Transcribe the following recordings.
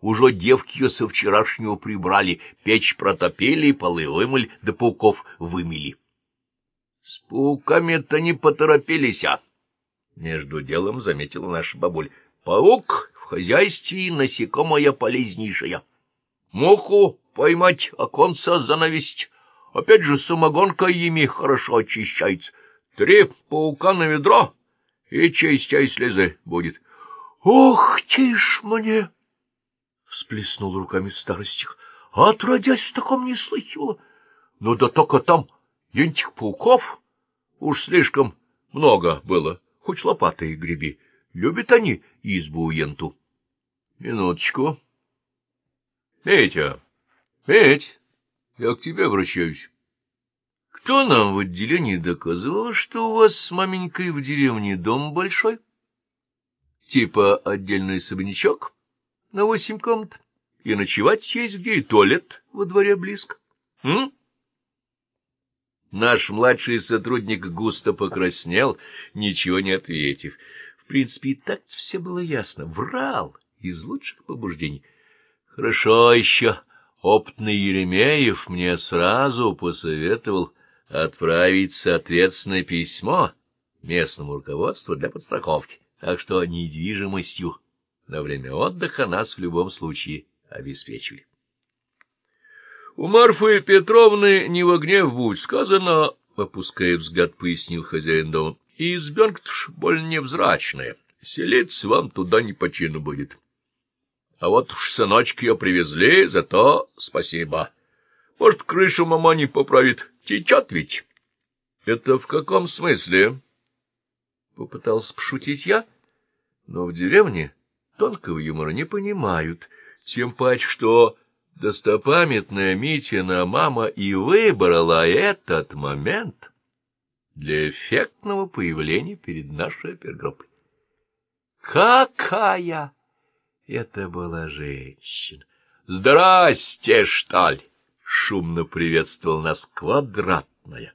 Уже девки ее со вчерашнего прибрали, печь протопили, полы вымыли, да пауков вымели. С пауками-то не поторопились, а? Между делом заметила наша бабуль. Паук в хозяйстве насекомая полезнейшая. Муху поймать, оконца занавесить. Опять же, самогонка ими хорошо очищается. Три паука на ведро, и частей слезы будет. — Ох, тишь мне! — всплеснул руками старостих. — Отродясь, в таком не слыхивала. Ну да только там этих пауков уж слишком много было. Хоть лопатой греби. Любят они избу у енту. — Минуточку. — Петя, Петь, я к тебе обращаюсь. Кто нам в отделении доказывал, что у вас с маменькой в деревне дом большой? Типа отдельный особнячок на восемь комнат, и ночевать есть где, и туалет во дворе близко. М? Наш младший сотрудник густо покраснел, ничего не ответив. В принципе, и так все было ясно. Врал из лучших побуждений. Хорошо еще опытный Еремеев мне сразу посоветовал отправить соответственное письмо местному руководству для подстраховки, так что недвижимостью на время отдыха нас в любом случае обеспечивали. У Марфы Петровны не в гнев будь сказано, опуская взгляд, пояснил хозяин дома, и избенка ж больно невзрачная, селиться вам туда не по чину будет. А вот уж сыночки ее привезли, зато спасибо. Может, крышу мама не поправит, Течет ведь. — Это в каком смысле? — попытался пошутить я, но в деревне тонкого юмора не понимают, тем паче, что достопамятная Митина мама и выбрала этот момент для эффектного появления перед нашей опергруппой. Какая это была женщина! Здрасте, шталь! шумно приветствовал нас квадратная,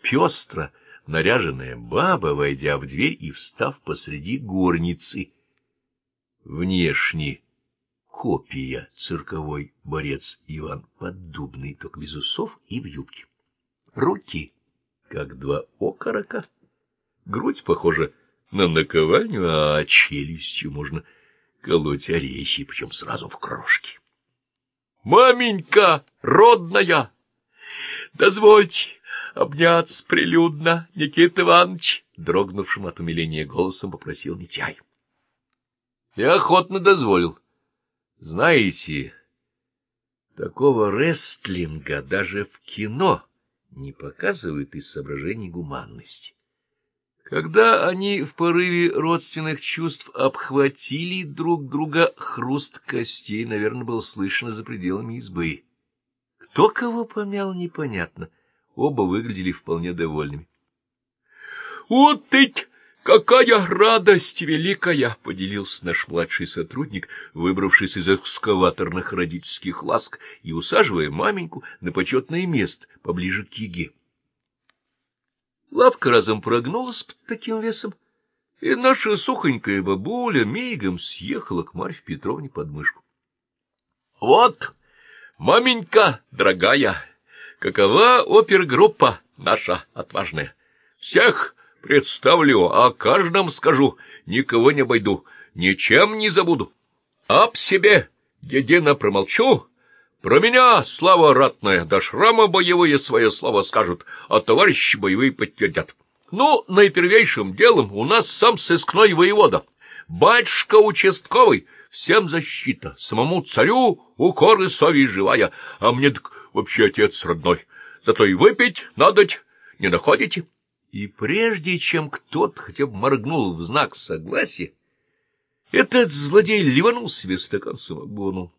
пестро наряженная баба, войдя в дверь и встав посреди горницы. Внешне копия цирковой борец Иван Поддубный, только без усов и в юбке. Руки, как два окорока, грудь похожа на наковальню, а челюстью можно колоть орехи, причем сразу в крошки. Маменька родная! Дозвольте обняться прилюдно, Никита Иванович! Дрогнувшим от умиления голосом попросил Митяй. Я охотно дозволил. Знаете, такого рестлинга даже в кино не показывают из соображений гуманности. Когда они в порыве родственных чувств обхватили друг друга, хруст костей, наверное, был слышно за пределами избы. Кто кого помял, непонятно. Оба выглядели вполне довольными. — Вот ведь какая радость великая! — поделился наш младший сотрудник, выбравшись из экскаваторных родительских ласк и усаживая маменьку на почетное место поближе к еге. Лапка разом прогнулась под таким весом, и наша сухонькая бабуля мигом съехала к Марфе Петровне под мышку. — Вот, маменька дорогая, какова опергруппа наша отважная. Всех представлю, а каждом скажу, никого не обойду, ничем не забуду. Об себе едино промолчу, про меня слава ратная, до шрама боевые свое слово скажут, а товарищи боевые подтвердят. Ну, наипервейшим делом у нас сам сыскной воевода, батюшка участковый, всем защита, самому царю укор и совесть живая, а мне так вообще отец родной. Зато и выпить надоть не находите. И прежде чем кто-то хотя бы моргнул в знак согласия, этот злодей ливанул себе стакан самогону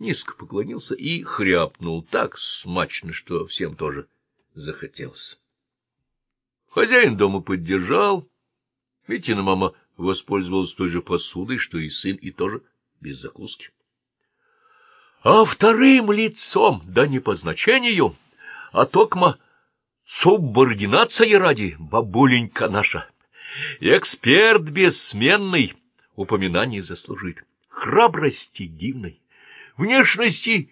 низко поклонился и хряпнул так смачно, что всем тоже захотелось. Хозяин дома поддержал. Митина мама воспользовалась той же посудой, что и сын, и тоже без закуски. А вторым лицом, да не по значению, а токма субординация ради, бабуленька наша, эксперт бессменный, упоминание заслужит, храбрости дивной, внешности